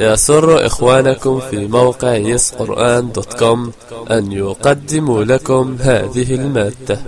يسر إخوانكم في موقع يسقرآن دوت كوم أن يقدموا لكم هذه المادة.